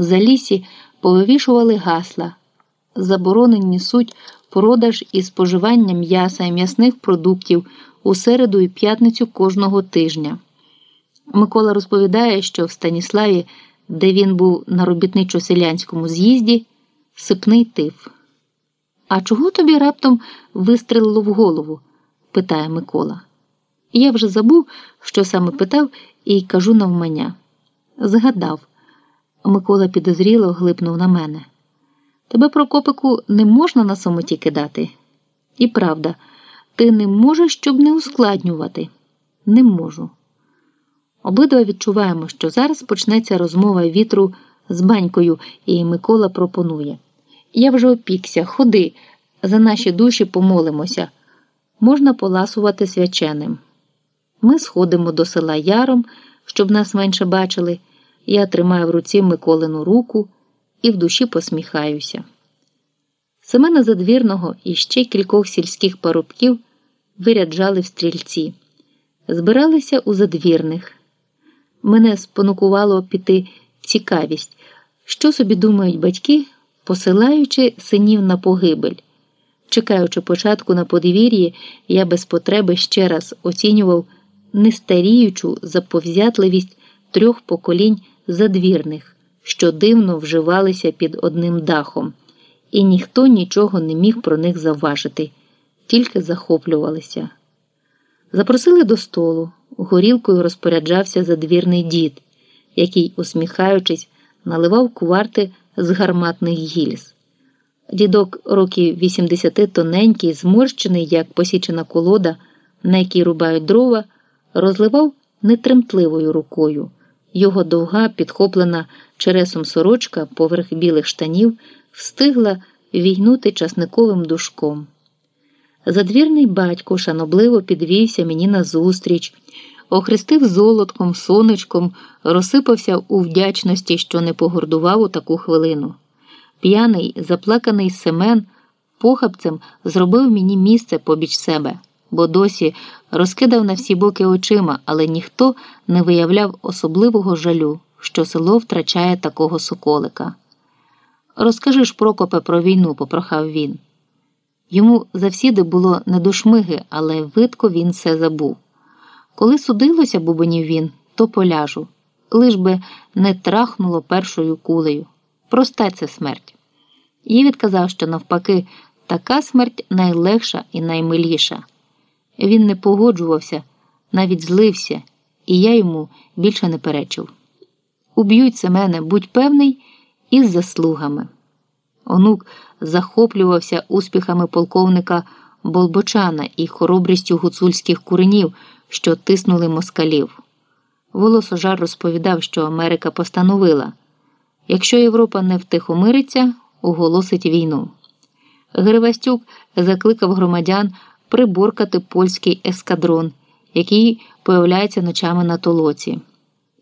В залісі повивішували гасла. Заборонені суть продаж і споживання м'яса і м'ясних продуктів у середу і п'ятницю кожного тижня. Микола розповідає, що в Станіславі, де він був на робітничо-селянському з'їзді, сипний тиф. А чого тобі раптом вистрелило в голову? питає Микола. Я вже забув, що саме питав, і кажу навмання. Згадав. Микола підозріло глипнув на мене. Тебе, Прокопику, не можна на самоті кидати. І правда, ти не можеш, щоб не ускладнювати. Не можу. Обидва відчуваємо, що зараз почнеться розмова вітру з банькою, і Микола пропонує. Я вже опікся, ходи, за наші душі помолимося. Можна поласувати свяченим. Ми сходимо до села Яром, щоб нас менше бачили. Я тримаю в руці Миколину руку і в душі посміхаюся. Семена Задвірного і ще кількох сільських парубків виряджали в стрільці, збиралися у задвірних. Мене спонукувало піти цікавість, що собі думають батьки, посилаючи синів на погибель. Чекаючи початку на подвір'ї, я без потреби ще раз оцінював нестаріючу заповзятливість трьох поколінь задвірних, що дивно вживалися під одним дахом, і ніхто нічого не міг про них завважити, тільки захоплювалися. Запросили до столу, горілкою розпоряджався задвірний дід, який, усміхаючись, наливав куварти з гарматних гільз. Дідок років 80 тоненький, зморщений, як посічена колода, на якій рубають дрова, розливав нетремтливою рукою. Його довга, підхоплена чересом сорочка поверх білих штанів, встигла війнути часниковим душком. Задвірний батько шанобливо підвівся мені назустріч, охрестив золотком, сонечком, розсипався у вдячності, що не погордував у таку хвилину. П'яний, заплаканий Семен похабцем зробив мені місце побіч себе, бо досі розкидав на всі боки очима, але ніхто не виявляв особливого жалю, що село втрачає такого соколика. Розкажи ж, Прокопе, про війну, попрохав він. Йому завсіди було не до шмиги, але видко він все забув. Коли судилося, бубонів він, то поляжу, лиш би не трахнуло першою кулею. Проста це смерть. Їй відказав, що навпаки, така смерть найлегша і наймиліша. Він не погоджувався, навіть злився, і я йому більше не перечив. Уб'ють Семене, будь певний, із заслугами. Онук захоплювався успіхами полковника Болбочана і хоробрістю гуцульських куренів, що тиснули москалів. Волосожар розповідав, що Америка постановила якщо Європа не втихомириться, оголосить війну. Гривастюк закликав громадян приборкати польський ескадрон, який появляється ночами на толоці.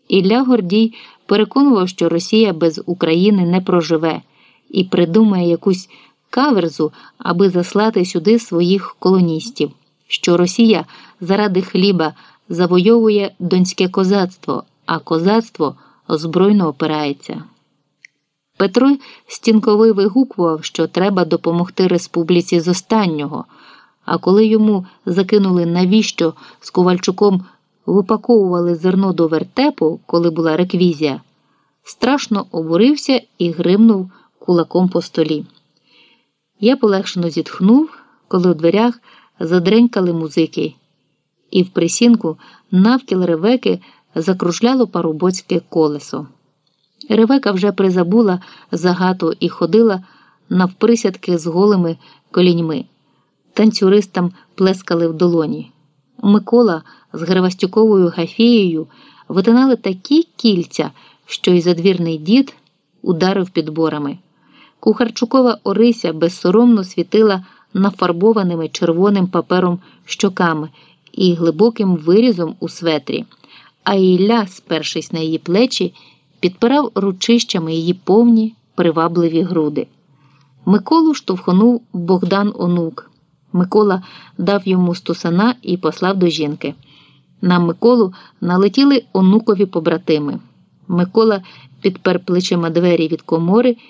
Ілля Гордій переконував, що Росія без України не проживе і придумає якусь каверзу, аби заслати сюди своїх колоністів, що Росія заради хліба завойовує донське козацтво, а козацтво озбройно опирається. Петро Стінковий вигукував, що треба допомогти республіці з останнього, а коли йому закинули, навіщо з Ковальчуком випаковували зерно до вертепу, коли була реквізія, страшно обурився і гримнув кулаком по столі. Я полегшено зітхнув, коли у дверях задренькали музики, і в присінку навкіл ревеки закружляло парубоцьке колесо. Ревека вже призабула загату і ходила навприсядки з голими коліньми. Танцюристам плескали в долоні. Микола з Гривастюковою Гафією витинали такі кільця, що й задвірний дід ударив підборами. Кухарчукова Орися безсоромно світила нафарбованими червоним папером щоками і глибоким вирізом у светрі, а Ілля, спершись на її плечі, підпирав ручищами її повні привабливі груди. Миколу штовхнув Богдан онук. Микола дав йому стусана і послав до жінки. На Миколу налетіли онукові побратими. Микола підпер плечима двері від комори